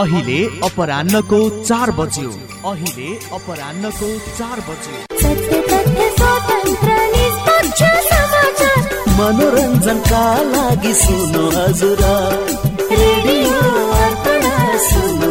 अहिले अपरान्नको चार बज्यो। अहिले अपरान्नको चार बज्यो। मनोरञ्जनका लागि सुन्नु हजुर। रेडियो अर्पण सुन्नु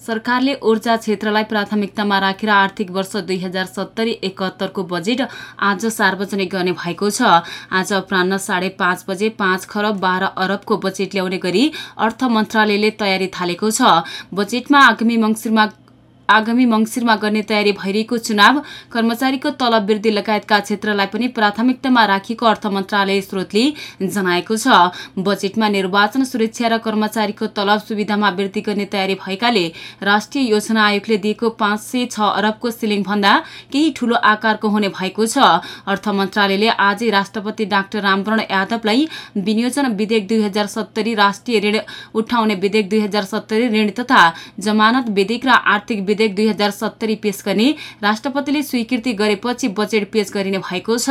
सरकारले ऊर्जा क्षेत्रलाई प्राथमिकतामा राखेर आर्थिक वर्ष दुई हजार सत्तरी एकहत्तरको बजेट आज सार्वजनिक गर्ने भएको छ। आज अपरान्न साढे पाँच बजे पाँच खरब बाह्र अरबको बजेट ल्याउने गरी अर्थ मन्त्रालयले तयारी थालेको छ। बजेटमा आगामी मङ्सिरमा आगामी मङ्सिरमा गर्ने तयारी भइरहेको चुनाव कर्मचारीको तलब वृद्धि लगायतका क्षेत्रलाई पनि प्राथमिकतामा राखिएको अर्थ मन्त्रालय स्रोतले जनाएको छ। बजेटमा निर्वाचन सुरक्षा र कर्मचारीको तलब सुविधामा वृद्धि गर्ने तयारी भएकाले राष्ट्रिय योजना आयोगले दिएको पाँच सय छ अरबको सिलिङभन्दा केही ठूलो आकारको हुने भएको छ। अर्थ मन्त्रालयले आजै राष्ट्रपति डाक्टर रामवरण यादवलाई विनियोजन विधेयक दुई हजार सत्तरी राष्ट्रिय ऋण उठाउने विधेयक दुई हजार सत्तरी ऋण तथा जमानत विधेयक र आर्थिक विधेयक दुई हजार सत्तरी पेश गर्ने राष्ट्रपतिले स्वीकृति गरेपछि बजेट पेश गरिने भएको छ।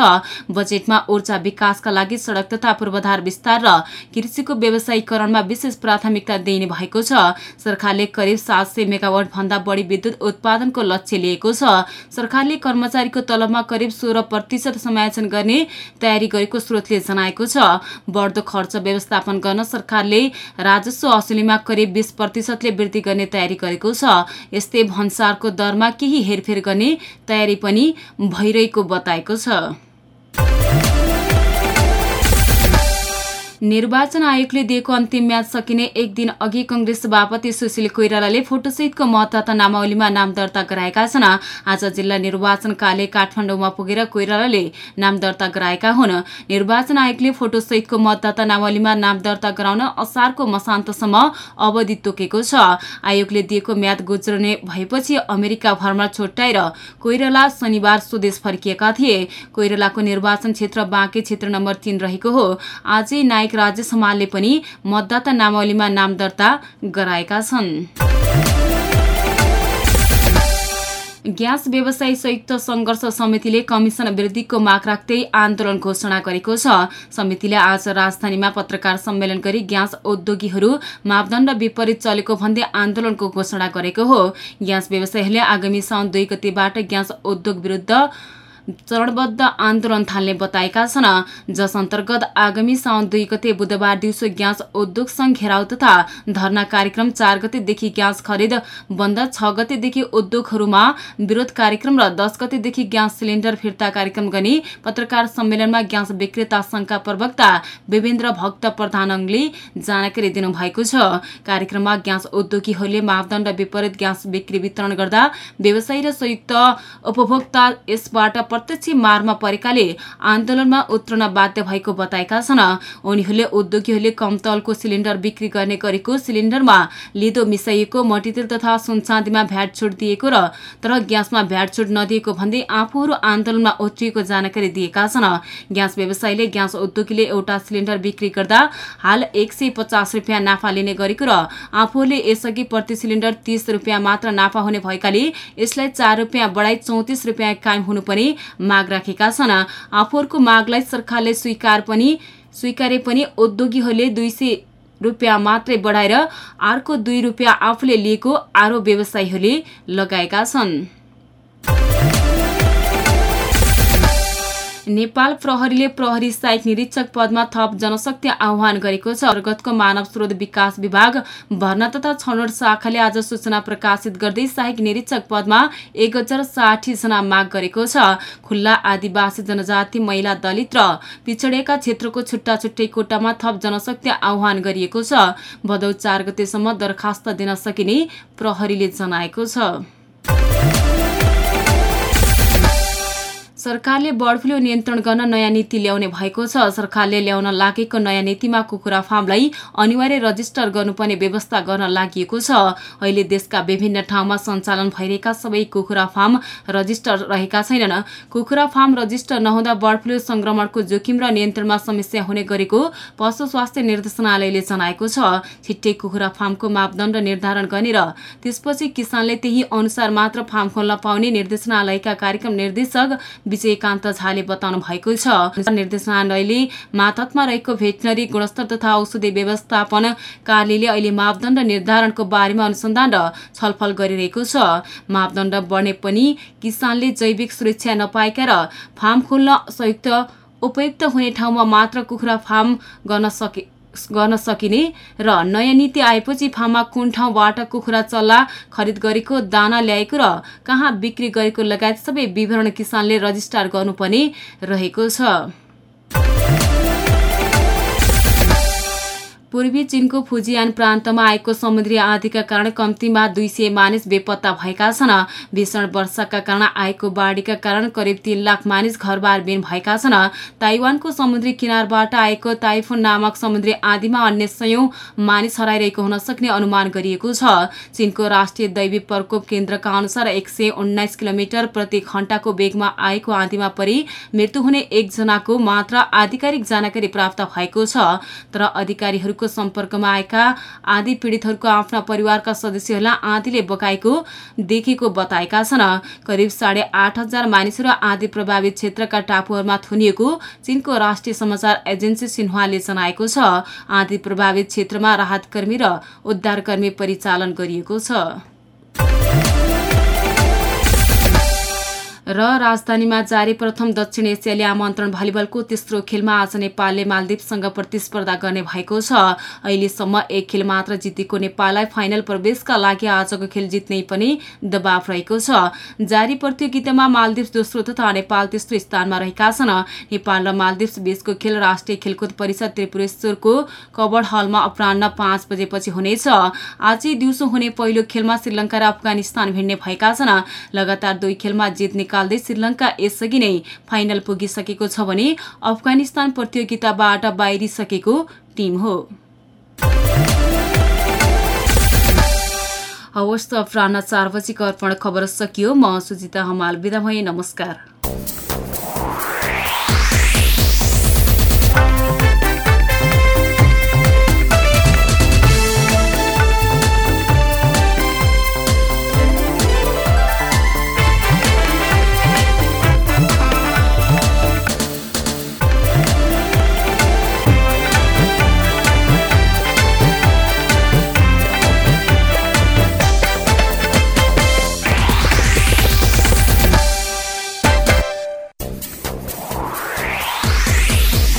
बजेटमा ऊर्जा विकासका लागि सड़क तथा पूर्वाधार विस्तार र कृषिको व्यवसायीकरणमा विशेष प्राथमिकता दिइने भएको छ। सरकारले करिब सात सय मेगावाट भन्दा बढी विद्युत उत्पादनको लक्ष्य लिएको छ। सरकारले कर्मचारीको तलबमा करिब सोह्र प्रतिशत समायोजन गर्ने तयारी गरेको स्रोतले जनाएको छ। बढ्दो खर्च व्यवस्थापन गर्न सरकारले राजस्व असुलीमा करिब बीस प्रतिशतले वृद्धि गर्ने तयारी गरेको छ। यस्तै भन्सारको दरमा केही हेरफेर गर्ने तयारी पनि भइरहेको बताएको छ। निर्वाचन आयोगले दिएको अन्तिम म्याच सकिने एक दिन अघि कंग्रेस सभापति सुशील कोइरालाले फोटोसहितको मतदाता नामावलीमा नाम दर्ता गराएका छन्। आज जिल्ला निर्वाचन कार्य काठमाडौँमा पुगेर कोइरालाले नाम दर्ता गराएका हुन्। निर्वाचन आयोगले फोटोसहितको मतदाता नामावलीमा नाम दर्ता गराउन असारको मसान्तसम्म अवधि तोकेको छ। आयोगले दिएको म्याद गुज्रने भएपछि अमेरिका भरमा छोट्याएर कोइराला शनिबार स्वदेश फर्किएका थिए। कोइरालाको निर्वाचन क्षेत्र बाँके क्षेत्र नम्बर तीन रहेको हो। आजै विधायक राजेश हमालले पनि मतदाता नामावलीमा नाम दर्ता गराएका छन्। ग्यास व्यवसायी संयुक्त संघर्ष समितिले कमिसन वृद्धिको माग राख्दै आन्दोलन घोषणा गरेको छ। समितिले आज राजधानीमा पत्रकार सम्मेलन गरी ग्यास उद्योगीहरू मापदण्ड विपरीत चलेको भन्दै आन्दोलनको घोषणा गरेको हो। ग्यास व्यवसायीहरूले आगामी साउन दुई गतिबाट ग्यास उद्योग विरुद्ध चरणबद्ध आन्दोलन थाल्ने बताएका छन् जस अन्तर्गत आगामी साउन दुई गते बुधबार दिउँसो ग्यास उद्योग संघ घेराउ तथा धरना कार्यक्रम चार गतेदेखि ग्यास खरिद बन्द छ गतेदेखि उद्योगहरूमा विरोध कार्यक्रम र दस गतेदेखि ग्यास सिलिन्डर फिर्ता कार्यक्रम गर्ने पत्रकार सम्मेलनमा ग्यास विक्रेता संघका प्रवक्ता विवेन्द्र भक्त प्रधानले जानकारी दिनुभएको छ। कार्यक्रममा ग्यास उद्योगीहरूले मापदण्ड विपरीत ग्यास बिक्री वितरण गर्दा व्यवसायी र संयुक्त उपभोक्ता यसबाट प्रत्यक्ष मारमा परेकाले आन्दोलनमा उत्रन बाध्य भएको बताएका छन्। उनीहरूले उद्योगीहरूले कम तलको सिलिन्डर बिक्री गर्ने गरेको सिलिन्डरमा लिदो मिसाइएको मटितेल तथा सुनचाँदीमा भ्याट छुट दिएको र तर ग्यासमा भ्याट छुट नदिएको भन्दै आफूहरू आन्दोलनमा उत्रिएको जानकारी दिएका छन्। ग्यास व्यवसायीले ग्यास उद्योगीले एउटा सिलिन्डर बिक्री गर्दा हाल एक सय पचास रुपियाँ नाफा लिने गरेको र आफूहरूले यसअघि प्रति सिलिन्डर तीस रुपियाँ मात्र नाफा हुने भएकाले यसलाई चार रुपियाँ बढाई चौतिस रुपियाँ कायम हुनुपर्ने माग राखेका छन्। आफूहरूको मागलाई सरकारले स्वीकार पनि स्वीकारे पनि उद्योगीहरूले दुई सय रुपियाँ मात्रै बढाएर अर्को दुई रुपियाँ आफूले लिएको आरोप व्यवसायीहरूले लगाएका छन्। नेपाल प्रहरीले प्रहरी सहायक निरीक्षक पदमा थप जनशक्ति आह्वान गरेको छ। अर्गतको मानव स्रोत विकास विभाग भर्ना तथा छनौट शाखाले आज सूचना प्रकाशित गर्दै सहायक निरीक्षक पदमा एक हजार जना माग गरेको छ। खुल्ला आदिवासी जनजाति महिला दलित र पिछडिएका क्षेत्रको छुट्टा छुट्टै कोटामा थप जनशक्ति आह्वान गरिएको छ। भदौ चार गतेसम्म दरखास्त दिन सकिने प्रहरीले जनाएको छ। सरकारले बर्ड फ्लू नियन्त्रण गर्न नयाँ नीति ल्याउने भएको छ। सरकारले ल्याउन लागेको नयाँ नीतिमा कुखुरा फार्मलाई अनिवार्य रजिस्टर गर्नुपर्ने व्यवस्था गर्न लागि छ। अहिले देशका विभिन्न ठाउँमा सञ्चालन भइरहेका सबै कुखुरा फार्म रजिस्टर रहेका छैनन्। कुखुरा फार्म रजिस्टर नहुँदा बर्ड फ्लू संक्रमणको जोखिम र नियन्त्रणमा समस्या हुने गरेको पशु स्वास्थ्य निर्देशनालयले जनाएको छ। छिट्टै कुखुरा फार्मको मापदण्ड निर्धारण गर्ने र त्यसपछि किसानले त्यही अनुसार मात्र फार्म खोल्न पाउने निर्देशनालयका कार्यक्रम निर्देशक विजयकान्त झाले बताउनु भएको छ। निर्देशनालयले मातहतमा रहेको भेटनरी गुणस्तर तथा औषधि व्यवस्थापन कार्यालयले अहिले मापदण्ड निर्धारणको बारेमा अनुसन्धान र छलफल गरिरहेको छ। मापदण्ड बढ्ने पनि किसानले जैविक सुरक्षा नपाएका र फार्म खोल्न संयुक्त उपयुक्त हुने ठाउँमा मात्र कुखुरा फार्म गर्न सके गर्न सकिने र नयाँ नीति आएपछि फार्ममा कुन ठाउँबाट कुखुरा चल्ला खरिद गरेको दाना ल्याएको र कहाँ बिक्री गरेको लगायत सबै विवरण किसानले रजिस्टर गर्नुपर्ने रहेको छ। पूर्वी चीनको फुजियान प्रान्तमा आएको समुद्री आँधीका कारण कम्तीमा दुई सय मानिस बेपत्ता भएका छन्। भीषण वर्षाका कारण आएको बाढीका कारण करिब तीन लाख मानिस घरबार बिन भएका छन्। ताइवानको समुद्री किनारबाट आएको ताइफुन नामक समुद्री आँधीमा अन्य सयौं मानिस हराइरहेको हुन सक्ने अनुमान गरिएको छ। चीनको राष्ट्रिय दैवी प्रकोप केन्द्रका अनुसार एक किलोमिटर प्रति घण्टाको वेगमा आएको आँधीमा परि मृत्यु हुने एकजनाको मात्र आधिकारिक जानकारी प्राप्त भएको छ। तर अधिकारीहरू सम्पर्कमा आएका आदि पीडितहरूको आफ्ना परिवारका सदस्यहरूलाई आँधीले बकाएको देखेको बताएका छन्। करिब साढे आठ हजार मानिसहरू आँधी प्रभावित क्षेत्रका टापुहरूमा थुनिएको चीनको राष्ट्रिय समाचार एजेन्सी सिन्हाले जनाएको छ। आँधी प्रभावित क्षेत्रमा राहतकर्मी र उद्धारकर्मी परिचालन गरिएको छ। र राजधानीमा जारी प्रथम दक्षिण एसियाली आमन्त्रण भलिबलको तेस्रो खेलमा आज नेपालले मालदिवसँग प्रतिस्पर्धा गर्ने भएको छ। अहिलेसम्म एक खेल मात्र जितेको नेपाललाई फाइनल प्रवेशका लागि आजको खेल जित्ने पनि दबाव रहेको छ। जारी प्रतियोगितामा मालदिप्स दोस्रो तथा नेपाल तेस्रो स्थानमा रहेका छन्। नेपाल र मालदिप्स बीचको खेल राष्ट्रिय खेलकुद परिषद त्रिपुरेश्वरको कबड हलमा अपरान्न पाँच बजेपछि हुनेछ। आज दिउँसो हुने पहिलो खेलमा श्रीलङ्का र अफगानिस्तान भिड्ने भएका छन्। लगातार दुई खेलमा जित निकाल्दै श्रीलङ्का यसअघि नै फाइनल पुगिसकेको छ भने अफगानिस्तान प्रतियोगिताबाट बाहिरिसकेको टिम हो। हवस् त अपराह चार बजीको अर्पण खबर सकियो। म सुजिता हमाल बिदा भए नमस्कार।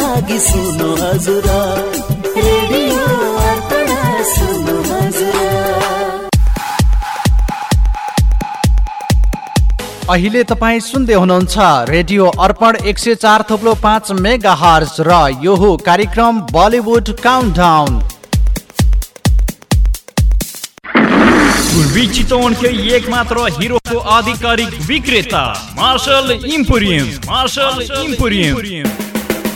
लागि सुन्नु हजुर रेडियो सुन्नु हजुर अहिले तपाईँ सुन्दै हुनुहुन्छ रेडियो अर्पण एक सय चार थोप्लो पाँच मेगा हर्स र यो हो कार्यक्रम बलिउड काउन्टाउन पूर्वी चितवनकै एक मात्र हिरोको आधिकारिक विक्रेता मार्शल इम्पोरियम मार्शल इम्पोरियम।